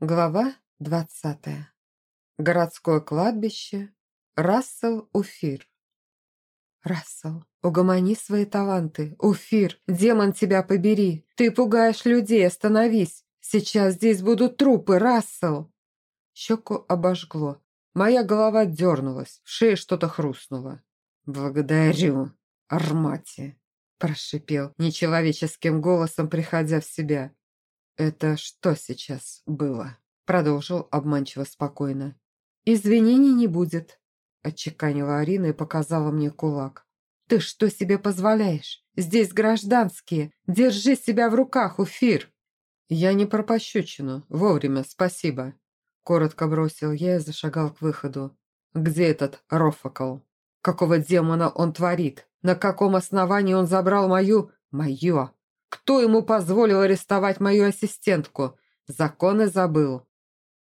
Глава двадцатая. Городское кладбище. Рассел Уфир. Рассел, угомони свои таланты. Уфир, демон тебя побери. Ты пугаешь людей, остановись. Сейчас здесь будут трупы, Рассел. Щеку обожгло. Моя голова дернулась, в шее что-то хрустнуло. «Благодарю, Армати», – прошипел нечеловеческим голосом, приходя в себя. «Это что сейчас было?» Продолжил обманчиво спокойно. «Извинений не будет», – отчеканила Арина и показала мне кулак. «Ты что себе позволяешь? Здесь гражданские. Держи себя в руках, Уфир!» «Я не про пощечину. Вовремя, спасибо», – коротко бросил я и зашагал к выходу. «Где этот Рофакл? Какого демона он творит? На каком основании он забрал мою... мое кто ему позволил арестовать мою ассистентку? Законы забыл.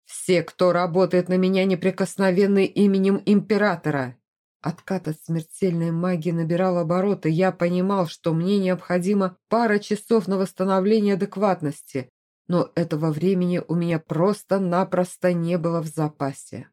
Все, кто работает на меня, неприкосновенны именем императора. Откат от смертельной магии набирал обороты. Я понимал, что мне необходимо пара часов на восстановление адекватности, но этого времени у меня просто-напросто не было в запасе.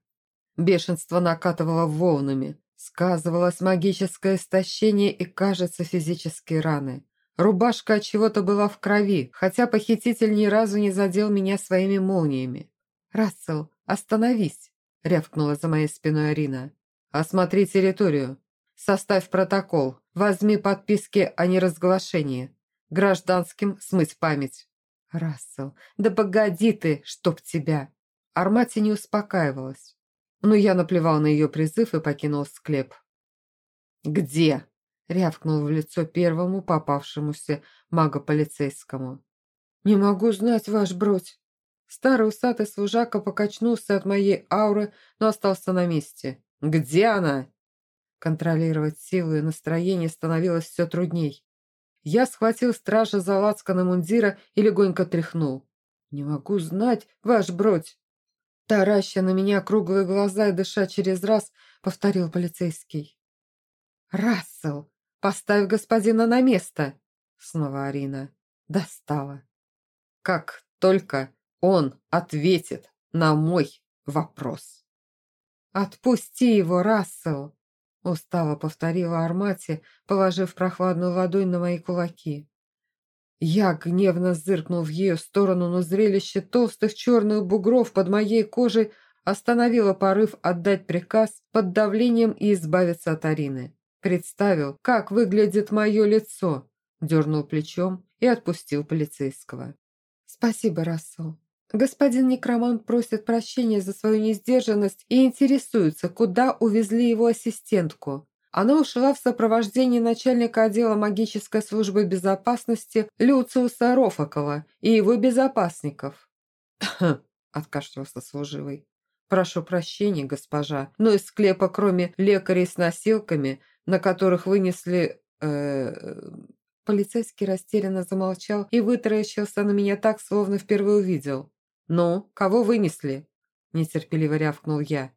Бешенство накатывало волнами, сказывалось магическое истощение и, кажется, физические раны. Рубашка от чего-то была в крови, хотя похититель ни разу не задел меня своими молниями. «Рассел, остановись!» – рявкнула за моей спиной Арина. «Осмотри территорию. Составь протокол. Возьми подписки о неразглашении. Гражданским смыть память». «Рассел, да погоди ты, чтоб тебя!» Армати не успокаивалась. Но я наплевал на ее призыв и покинул склеп. «Где?» Рявкнул в лицо первому попавшемуся магополицейскому. «Не могу знать, ваш бродь!» Старый усатый служака покачнулся от моей ауры, но остался на месте. «Где она?» Контролировать силу и настроение становилось все трудней. Я схватил стража за лацканы мундира и легонько тряхнул. «Не могу знать, ваш бродь!» Тараща на меня круглые глаза и дыша через раз, повторил полицейский. «Рассел, Поставь господина на место!» Снова Арина. Достала. Как только он ответит на мой вопрос. «Отпусти его, Рассел!» Устало повторила Армати, положив прохладную ладонь на мои кулаки. Я гневно зыркнул в ее сторону, но зрелище толстых черных бугров под моей кожей остановило порыв отдать приказ под давлением и избавиться от Арины. Представил, как выглядит мое лицо, дернул плечом и отпустил полицейского. «Спасибо, Рассел. Господин некромант просит прощения за свою несдержанность и интересуется, куда увезли его ассистентку. Она ушла в сопровождении начальника отдела магической службы безопасности Люциуса Рофакова и его безопасников». откашлялся служивый. «Прошу прощения, госпожа, но из склепа, кроме лекарей с носилками, на которых вынесли... Э, полицейский растерянно замолчал и вытаращился на меня так, словно впервые увидел. «Ну, кого вынесли?» – нетерпеливо рявкнул я.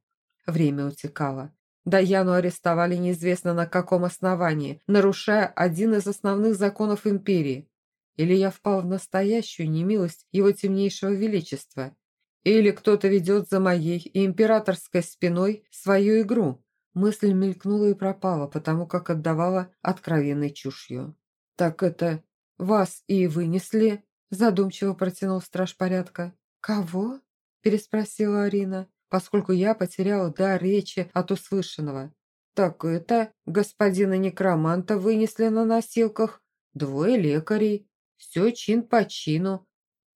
Время утекало. Даяну арестовали неизвестно на каком основании, нарушая один из основных законов империи. Или я впал в настоящую немилость его темнейшего величества. Или кто-то ведет за моей и императорской спиной свою игру. Мысль мелькнула и пропала, потому как отдавала откровенной чушью. «Так это вас и вынесли?» задумчиво протянул страж порядка. «Кого?» переспросила Арина, поскольку я потеряла дар речи от услышанного. «Так это господина некроманта вынесли на носилках, двое лекарей, все чин по чину.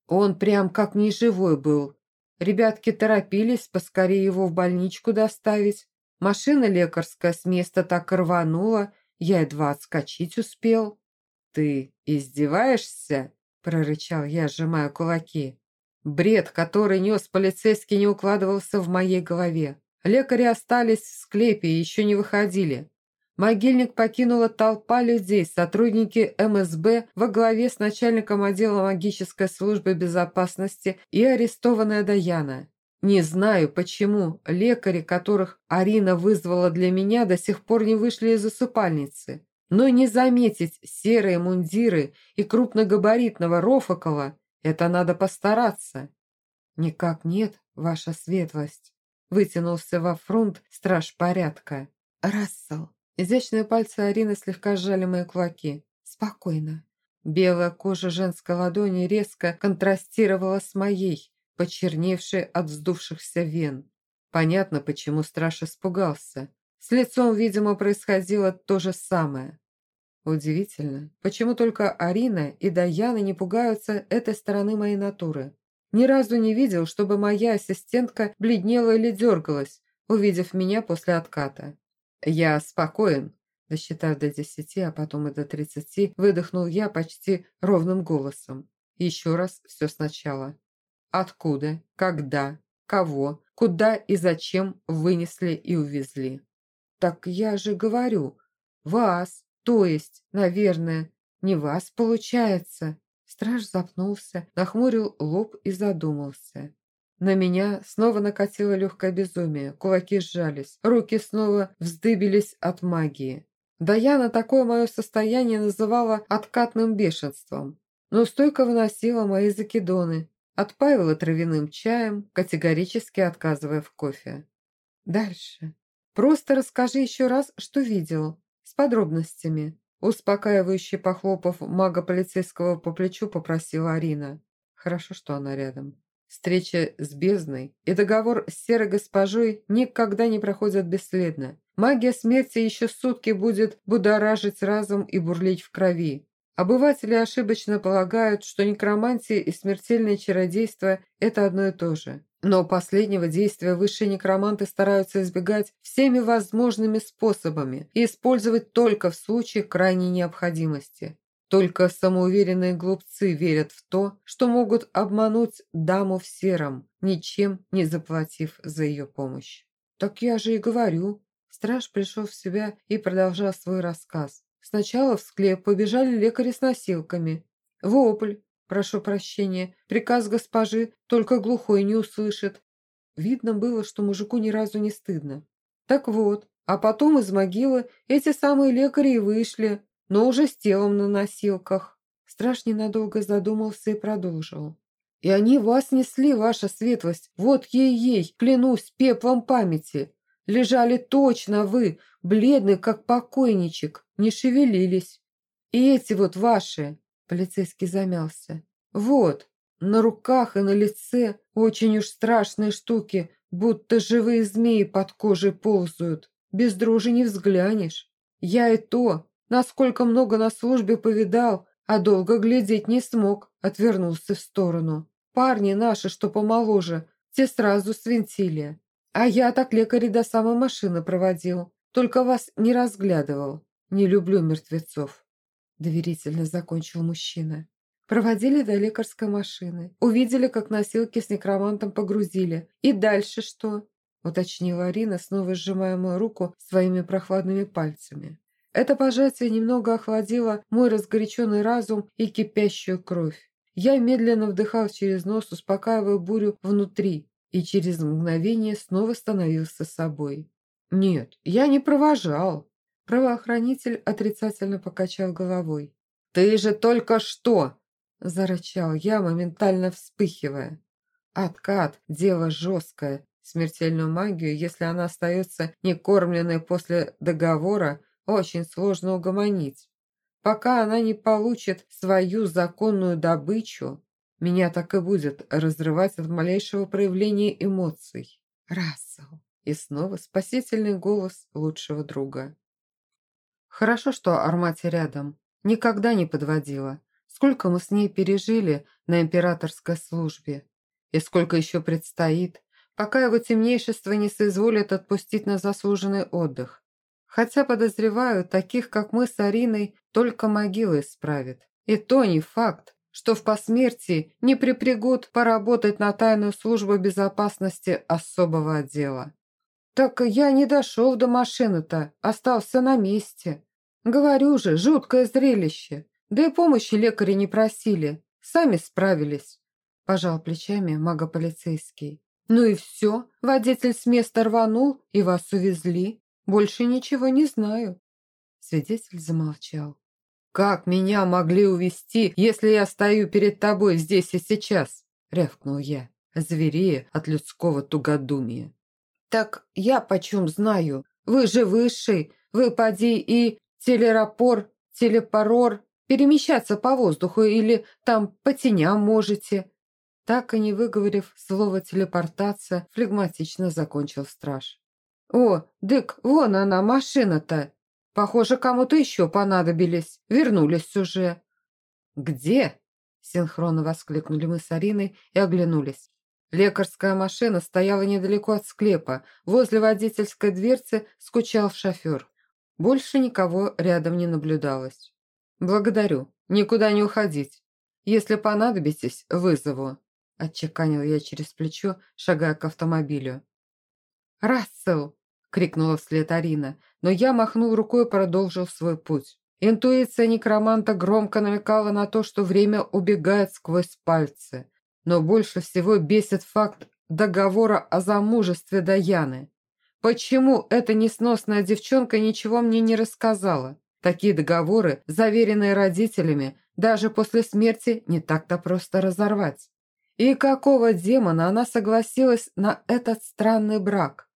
Он прям как неживой был. Ребятки торопились поскорее его в больничку доставить, Машина лекарская с места так рванула, я едва отскочить успел. «Ты издеваешься?» – прорычал я, сжимая кулаки. Бред, который нес полицейский, не укладывался в моей голове. Лекари остались в склепе и еще не выходили. Могильник покинула толпа людей, сотрудники МСБ во главе с начальником отдела магической службы безопасности и арестованная Даяна. Не знаю, почему лекари, которых Арина вызвала для меня, до сих пор не вышли из усыпальницы. Но не заметить серые мундиры и крупногабаритного Рофакова – это надо постараться. «Никак нет, ваша светлость», – вытянулся во фронт страж порядка. «Рассел». Изящные пальцы Арины слегка сжали мои кулаки. «Спокойно». Белая кожа женской ладони резко контрастировала с моей, почерневшей от вздувшихся вен. Понятно, почему страж испугался. С лицом, видимо, происходило то же самое. Удивительно, почему только Арина и Даяна не пугаются этой стороны моей натуры. Ни разу не видел, чтобы моя ассистентка бледнела или дергалась, увидев меня после отката. «Я спокоен», досчитав до десяти, а потом и до тридцати, выдохнул я почти ровным голосом. Еще раз все сначала. Откуда, когда, кого, куда и зачем вынесли и увезли? Так я же говорю, вас, то есть, наверное, не вас получается. Страж запнулся, нахмурил лоб и задумался. На меня снова накатило легкое безумие, кулаки сжались, руки снова вздыбились от магии. Даяна такое мое состояние называла откатным бешенством, но стойко выносила мои закидоны, отпаивала травяным чаем, категорически отказывая в кофе. Дальше. Просто расскажи еще раз, что видел, с подробностями. Успокаивающе похлопав мага полицейского по плечу, попросила Арина. Хорошо, что она рядом. Встреча с бездной и договор с серой госпожой никогда не проходят бесследно. Магия смерти еще сутки будет будоражить разум и бурлить в крови. Обыватели ошибочно полагают, что некромантия и смертельное чародейство – это одно и то же. Но последнего действия высшие некроманты стараются избегать всеми возможными способами и использовать только в случае крайней необходимости. Только самоуверенные глупцы верят в то, что могут обмануть даму в сером, ничем не заплатив за ее помощь. «Так я же и говорю». Страж пришел в себя и продолжал свой рассказ. Сначала в склеп побежали лекари с носилками. Вопль, прошу прощения, приказ госпожи только глухой не услышит. Видно было, что мужику ни разу не стыдно. Так вот, а потом из могилы эти самые лекари и вышли, но уже с телом на носилках. Страж ненадолго задумался и продолжил. «И они вас несли, ваша светлость, вот ей-ей, клянусь пеплом памяти. Лежали точно вы, бледный, как покойничек, не шевелились. И эти вот ваши, полицейский замялся, вот, на руках и на лице очень уж страшные штуки, будто живые змеи под кожей ползают. Без дрожи не взглянешь. Я и то, насколько много на службе повидал, а долго глядеть не смог, отвернулся в сторону. Парни наши, что помоложе, те сразу свинтили. А я так лекарей до самой машины проводил. Только вас не разглядывал. Не люблю мертвецов. Доверительно закончил мужчина. Проводили до лекарской машины. Увидели, как носилки с некромантом погрузили. И дальше что? Уточнила Арина, снова сжимая мою руку своими прохладными пальцами. Это пожатие немного охладило мой разгоряченный разум и кипящую кровь. Я медленно вдыхал через нос, успокаивая бурю внутри, и через мгновение снова становился собой. «Нет, я не провожал». Правоохранитель отрицательно покачал головой. «Ты же только что!» – зарычал я, моментально вспыхивая. «Откат – дело жесткое. Смертельную магию, если она остается некормленной после договора, очень сложно угомонить. Пока она не получит свою законную добычу, меня так и будет разрывать от малейшего проявления эмоций. Рассел. И снова спасительный голос лучшего друга. Хорошо, что Армати рядом. Никогда не подводила. Сколько мы с ней пережили на императорской службе. И сколько еще предстоит, пока его темнейшество не соизволит отпустить на заслуженный отдых. Хотя, подозреваю, таких, как мы с Ариной, только могила исправит. И то не факт, что в посмертии не припрягут поработать на тайную службу безопасности особого отдела. Так я не дошел до машины-то, остался на месте. Говорю же, жуткое зрелище. Да и помощи лекари не просили, сами справились. Пожал плечами мага-полицейский. Ну и все, водитель с места рванул, и вас увезли. Больше ничего не знаю. Свидетель замолчал. «Как меня могли увести, если я стою перед тобой здесь и сейчас?» – рявкнул я. зверея от людского тугодумия. «Так я почем знаю? Вы же высший, вы поди и телерапор, телепорор, перемещаться по воздуху или там по теням можете». Так и не выговорив слово «телепортация», флегматично закончил страж. «О, дык, вон она, машина-то! Похоже, кому-то еще понадобились. Вернулись уже». «Где?» – синхронно воскликнули мы с Ариной и оглянулись. Лекарская машина стояла недалеко от склепа. Возле водительской дверцы скучал шофер. Больше никого рядом не наблюдалось. «Благодарю. Никуда не уходить. Если понадобитесь, вызову», – отчеканил я через плечо, шагая к автомобилю. «Рассел!» – крикнула вслед Арина, но я махнул рукой и продолжил свой путь. Интуиция некроманта громко намекала на то, что время убегает сквозь пальцы. Но больше всего бесит факт договора о замужестве Даяны. Почему эта несносная девчонка ничего мне не рассказала? Такие договоры, заверенные родителями, даже после смерти не так-то просто разорвать. И какого демона она согласилась на этот странный брак?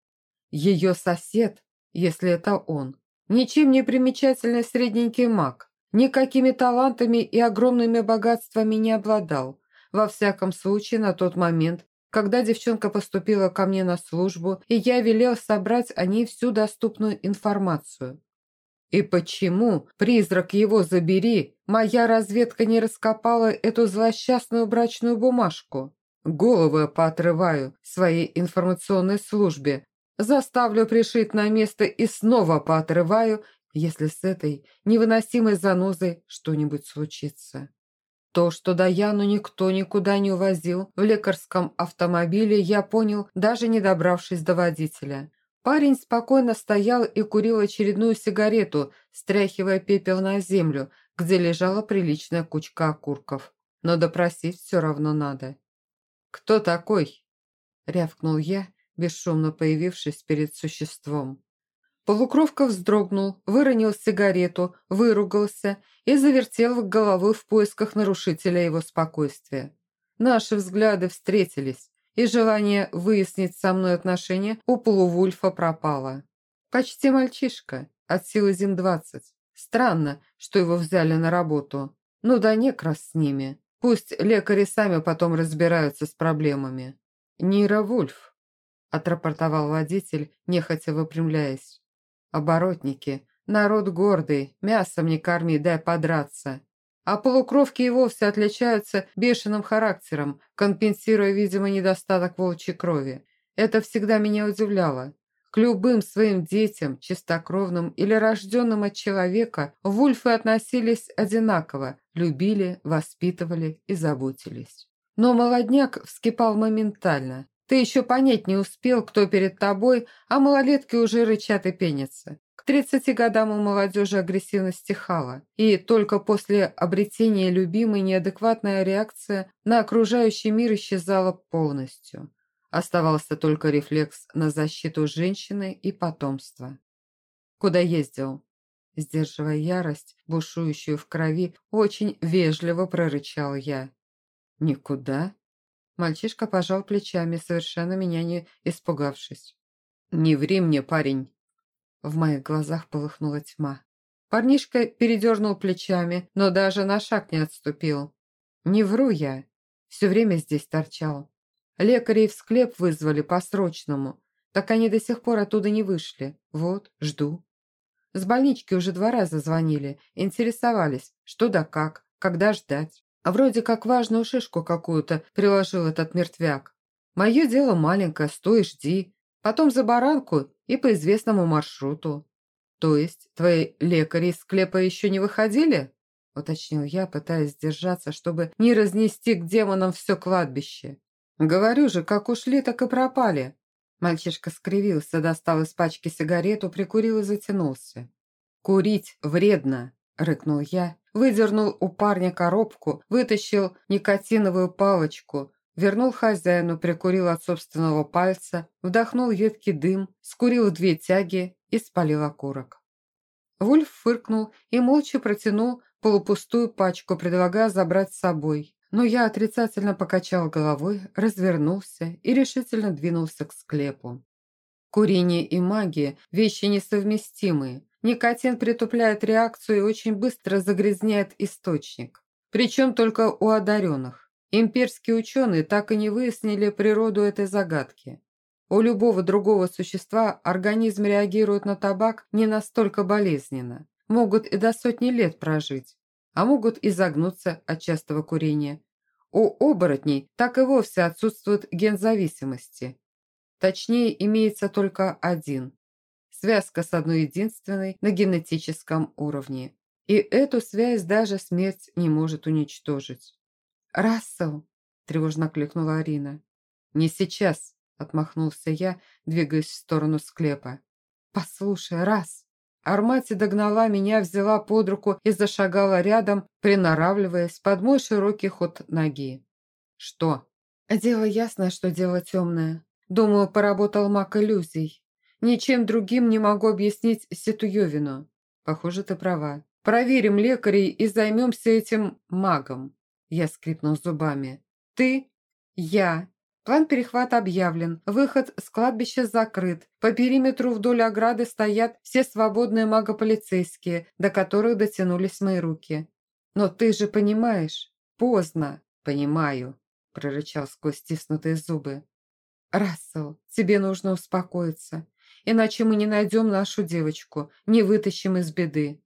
Ее сосед, если это он, ничем не примечательный средненький маг, никакими талантами и огромными богатствами не обладал. Во всяком случае, на тот момент, когда девчонка поступила ко мне на службу, и я велел собрать о ней всю доступную информацию. И почему, призрак его забери, моя разведка не раскопала эту злосчастную брачную бумажку? Голову я поотрываю своей информационной службе, заставлю пришить на место и снова поотрываю, если с этой невыносимой занозой что-нибудь случится. То, что Даяну никто никуда не увозил в лекарском автомобиле, я понял, даже не добравшись до водителя. Парень спокойно стоял и курил очередную сигарету, стряхивая пепел на землю, где лежала приличная кучка окурков. Но допросить все равно надо. «Кто такой?» – рявкнул я, бесшумно появившись перед существом. Полукровка вздрогнул, выронил сигарету, выругался и завертел головой в поисках нарушителя его спокойствия. Наши взгляды встретились и желание выяснить со мной отношения у полувульфа пропало. Почти мальчишка, от силы Зим-20. Странно, что его взяли на работу. Ну да некрас с ними. Пусть лекари сами потом разбираются с проблемами. Нира Вульф, отрапортовал водитель, нехотя выпрямляясь. Оборотники, народ гордый, мясом не корми, дай подраться. А полукровки и вовсе отличаются бешеным характером, компенсируя, видимо, недостаток волчьей крови. Это всегда меня удивляло. К любым своим детям, чистокровным или рожденным от человека, вульфы относились одинаково, любили, воспитывали и заботились. Но молодняк вскипал моментально. Ты еще понять не успел, кто перед тобой, а малолетки уже рычат и пенятся. К 30 годам у молодежи агрессивность стихала, и только после обретения любимой неадекватная реакция на окружающий мир исчезала полностью. Оставался только рефлекс на защиту женщины и потомства. «Куда ездил?» Сдерживая ярость, бушующую в крови, очень вежливо прорычал я. «Никуда?» Мальчишка пожал плечами, совершенно меня не испугавшись. «Не ври мне, парень!» В моих глазах полыхнула тьма. Парнишка передернул плечами, но даже на шаг не отступил. Не вру я. Все время здесь торчал. Лекарей в склеп вызвали по-срочному. Так они до сих пор оттуда не вышли. Вот, жду. С больнички уже два раза звонили, интересовались, что да как, когда ждать. А вроде как важную шишку какую-то приложил этот мертвяк. Мое дело маленькое, стой, жди. Потом за баранку и по известному маршруту. То есть твои лекари из склепа еще не выходили? Уточнил я, пытаясь сдержаться, чтобы не разнести к демонам все кладбище. Говорю же, как ушли, так и пропали. Мальчишка скривился, достал из пачки сигарету, прикурил и затянулся. «Курить вредно!» – рыкнул я, выдернул у парня коробку, вытащил никотиновую палочку, Вернул хозяину, прикурил от собственного пальца, вдохнул едкий дым, скурил две тяги и спалил окурок. Вульф фыркнул и молча протянул полупустую пачку, предлагая забрать с собой. но я отрицательно покачал головой, развернулся и решительно двинулся к склепу. Курение и магия – вещи несовместимые. Никотин притупляет реакцию и очень быстро загрязняет источник. Причем только у одаренных. Имперские ученые так и не выяснили природу этой загадки. У любого другого существа организм реагирует на табак не настолько болезненно. Могут и до сотни лет прожить, а могут и загнуться от частого курения. У оборотней так и вовсе отсутствует ген зависимости. Точнее, имеется только один. Связка с одной единственной на генетическом уровне. И эту связь даже смерть не может уничтожить. «Рассел!» – тревожно кликнула Арина. «Не сейчас!» – отмахнулся я, двигаясь в сторону склепа. «Послушай, раз!» Армати догнала меня, взяла под руку и зашагала рядом, приноравливаясь под мой широкий ход ноги. «Что?» «Дело ясное, что дело темное. Думаю, поработал маг иллюзий. Ничем другим не могу объяснить Ситуевину. Похоже, ты права. Проверим лекарей и займемся этим магом». Я скрипнул зубами. «Ты? Я. План перехвата объявлен, выход с кладбища закрыт. По периметру вдоль ограды стоят все свободные магополицейские, до которых дотянулись мои руки. Но ты же понимаешь, поздно. Понимаю, прорычал сквозь стиснутые зубы. Рассел, тебе нужно успокоиться, иначе мы не найдем нашу девочку, не вытащим из беды.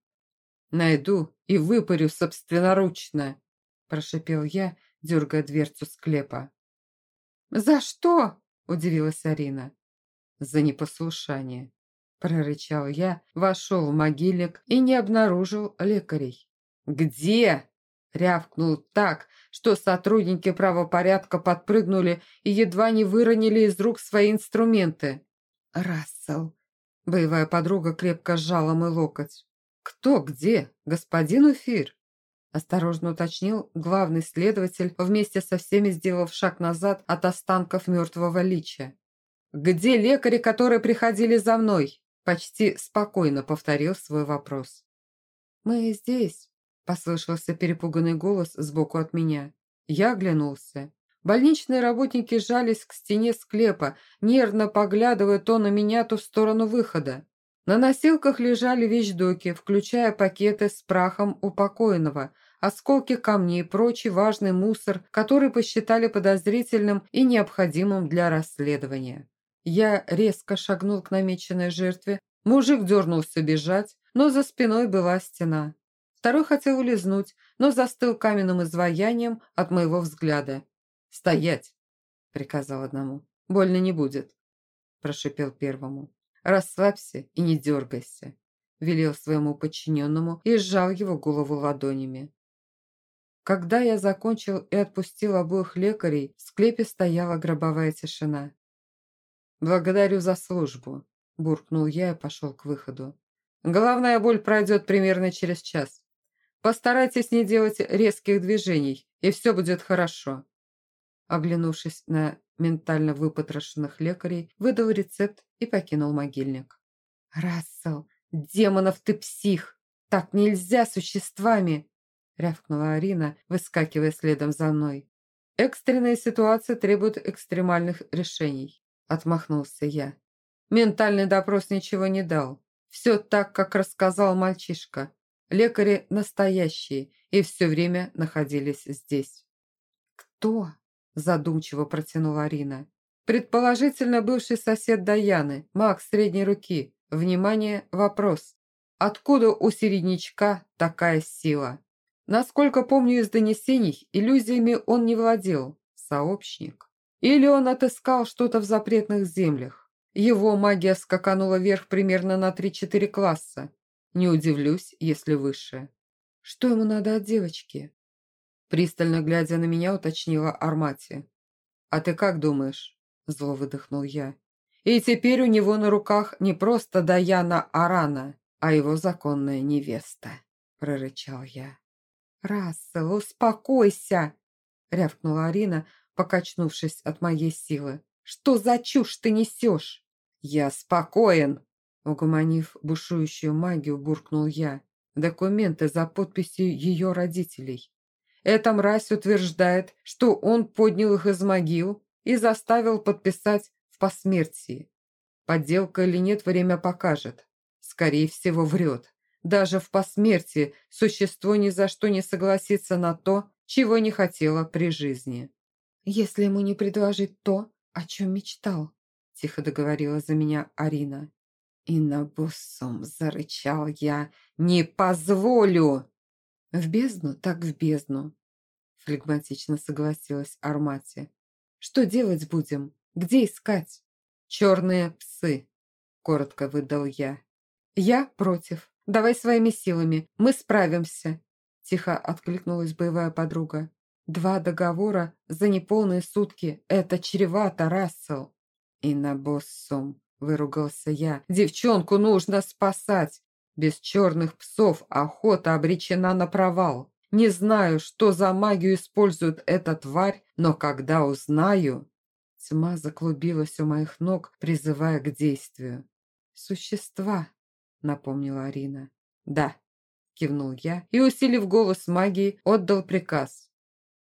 Найду и выпарю собственноручно, прошипел я, дергая дверцу склепа. «За что?» – удивилась Арина. «За непослушание», – прорычал я, вошел в могильник и не обнаружил лекарей. «Где?» – рявкнул так, что сотрудники правопорядка подпрыгнули и едва не выронили из рук свои инструменты. «Рассел!» – боевая подруга крепко сжала мой локоть. «Кто где? Господин Уфир?» Осторожно уточнил главный следователь, вместе со всеми сделав шаг назад от останков мертвого лича. «Где лекари, которые приходили за мной?» Почти спокойно повторил свой вопрос. «Мы здесь», – послышался перепуганный голос сбоку от меня. Я оглянулся. Больничные работники жались к стене склепа, нервно поглядывая то на меня, то в сторону выхода. На носилках лежали вещдоки, включая пакеты с прахом упокоенного, осколки камней и прочий важный мусор, который посчитали подозрительным и необходимым для расследования. Я резко шагнул к намеченной жертве, мужик дернулся бежать, но за спиной была стена. Второй хотел улизнуть, но застыл каменным изваянием от моего взгляда. «Стоять!» – приказал одному. «Больно не будет», – прошипел первому. «Расслабься и не дергайся», – велел своему подчиненному и сжал его голову ладонями. Когда я закончил и отпустил обоих лекарей, в склепе стояла гробовая тишина. «Благодарю за службу», – буркнул я и пошел к выходу. «Головная боль пройдет примерно через час. Постарайтесь не делать резких движений, и все будет хорошо». Оглянувшись на ментально выпотрошенных лекарей, выдал рецепт и покинул могильник. «Рассел, демонов ты псих! Так нельзя существами!» рявкнула Арина, выскакивая следом за мной. «Экстренная ситуация требует экстремальных решений», – отмахнулся я. «Ментальный допрос ничего не дал. Все так, как рассказал мальчишка. Лекари настоящие и все время находились здесь». «Кто?» – задумчиво протянула Арина. «Предположительно, бывший сосед Даяны, маг средней руки. Внимание, вопрос. Откуда у середнячка такая сила?» Насколько помню из донесений, иллюзиями он не владел. Сообщник. Или он отыскал что-то в запретных землях. Его магия скаканула вверх примерно на 3-4 класса. Не удивлюсь, если выше. Что ему надо от девочки? Пристально глядя на меня, уточнила Армати. «А ты как думаешь?» Зло выдохнул я. И теперь у него на руках не просто Даяна Арана, а его законная невеста, прорычал я. «Рассел, успокойся!» – рявкнула Арина, покачнувшись от моей силы. «Что за чушь ты несешь?» «Я спокоен!» Угомонив бушующую магию, буркнул я. «Документы за подписью ее родителей. Эта мразь утверждает, что он поднял их из могил и заставил подписать в посмертии. Подделка или нет, время покажет. Скорее всего, врет. Даже в посмертии существо ни за что не согласится на то, чего не хотело при жизни. «Если ему не предложить то, о чем мечтал», – тихо договорила за меня Арина. «И на буссом зарычал я. Не позволю!» «В бездну, так в бездну», – флегматично согласилась Армати. «Что делать будем? Где искать?» «Черные псы», – коротко выдал я. «Я против. Давай своими силами. Мы справимся», – тихо откликнулась боевая подруга. «Два договора за неполные сутки. Это чревато, Рассел». «И на боссом», – выругался я. «Девчонку нужно спасать. Без черных псов охота обречена на провал. Не знаю, что за магию использует эта тварь, но когда узнаю...» Тьма заклубилась у моих ног, призывая к действию. «Существа», — напомнила Арина. «Да», — кивнул я и, усилив голос магии, отдал приказ.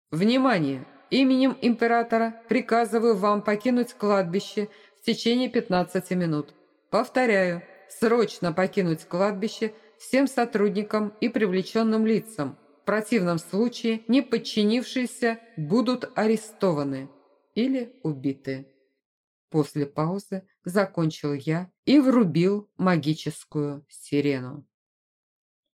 «Внимание! Именем императора приказываю вам покинуть кладбище в течение 15 минут. Повторяю, срочно покинуть кладбище всем сотрудникам и привлеченным лицам. В противном случае неподчинившиеся будут арестованы или убиты. После паузы закончил я и врубил магическую сирену.